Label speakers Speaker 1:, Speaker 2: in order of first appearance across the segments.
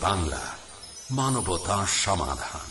Speaker 1: বাংলা মানবতা সমাধান।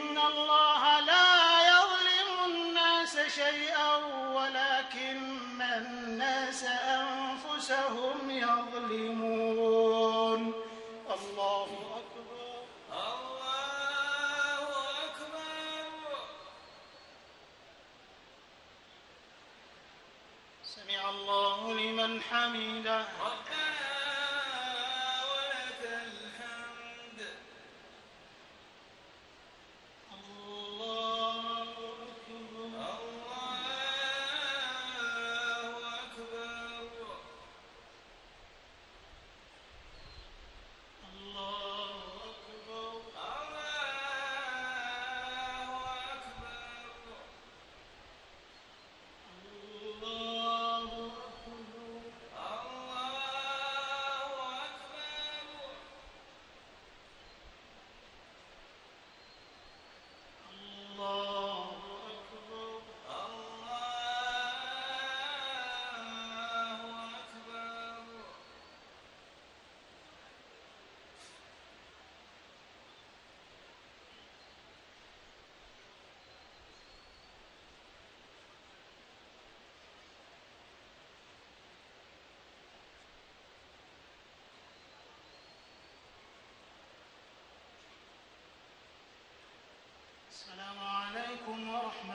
Speaker 2: حميدة.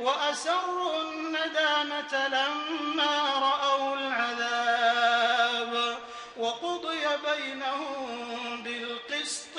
Speaker 2: وأسروا الندامة لما رأوا العذاب وقضي بينهم بالقسط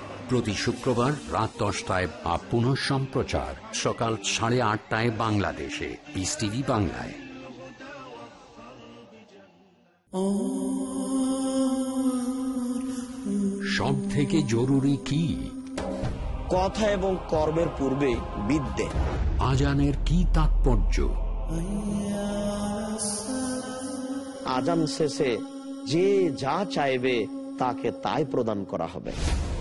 Speaker 1: প্রতি শুক্রবার রাত দশটায় বা পুনঃ সম্প্রচার সকাল সাড়ে আটটায় বাংলাদেশে পিস টিভি বাংলায়। সব থেকে জরুরি কি?
Speaker 3: কথা এবং কর্মের পূর্বে বিদ্যে।
Speaker 1: আজানের কি তাৎপর্য?
Speaker 3: আজান শেষে যে যা চাইবে তাকে তাই প্রদান করা হবে।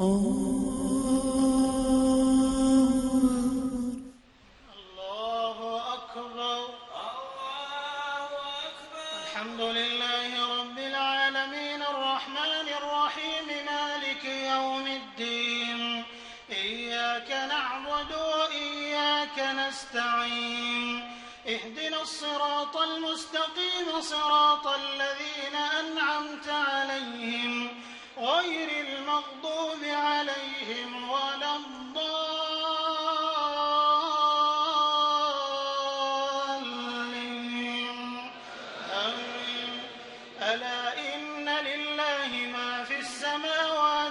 Speaker 2: Oh.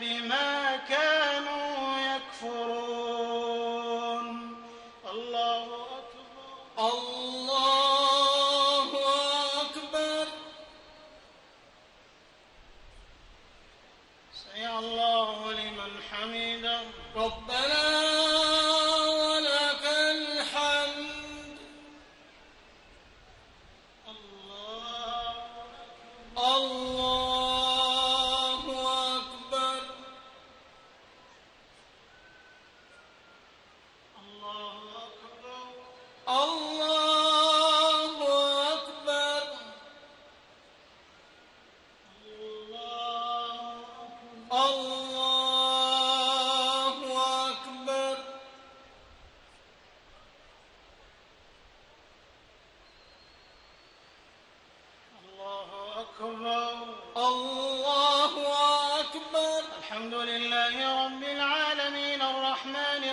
Speaker 2: بما كانوا يكفرون.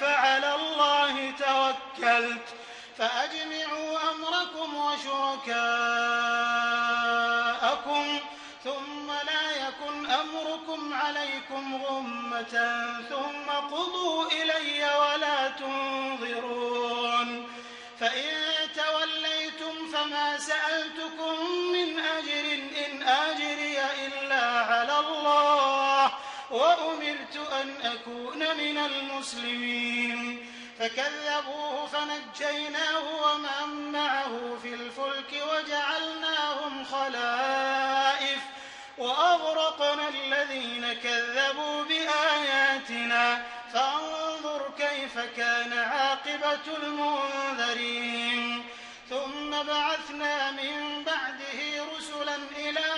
Speaker 2: فعلى الله توكلت. فأجمعوا أمركم وشركاءكم ثم لا يكن أمركم عليكم غمة ثم قضوا إلي ولا تنظرون. فإن توليتم فما سألتكم من أجر إن أجري إلا على الله. وأمرت أن أكون من المسلمين. فكذبوه فنجيناه ومن معه في الفلك وجعلناهم خلائف. وأغرقنا الذين كذبوا بآياتنا. فانظر كيف كان عاقبة المنذرين. ثم بعثنا من بعده رسلا إلى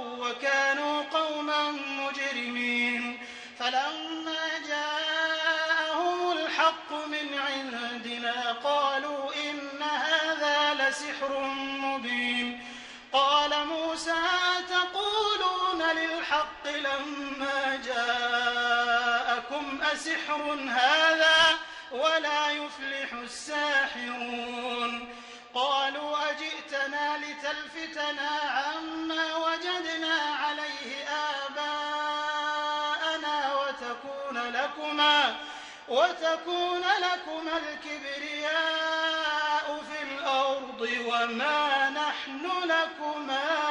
Speaker 2: أسحر هذا ولا يفلح الساحرون. قالوا أجئتنا لتلفتنا عما وجدنا عليه آباءنا وتكون لكما وتكون لكم الكبرياء في الأرض وما نحن لكما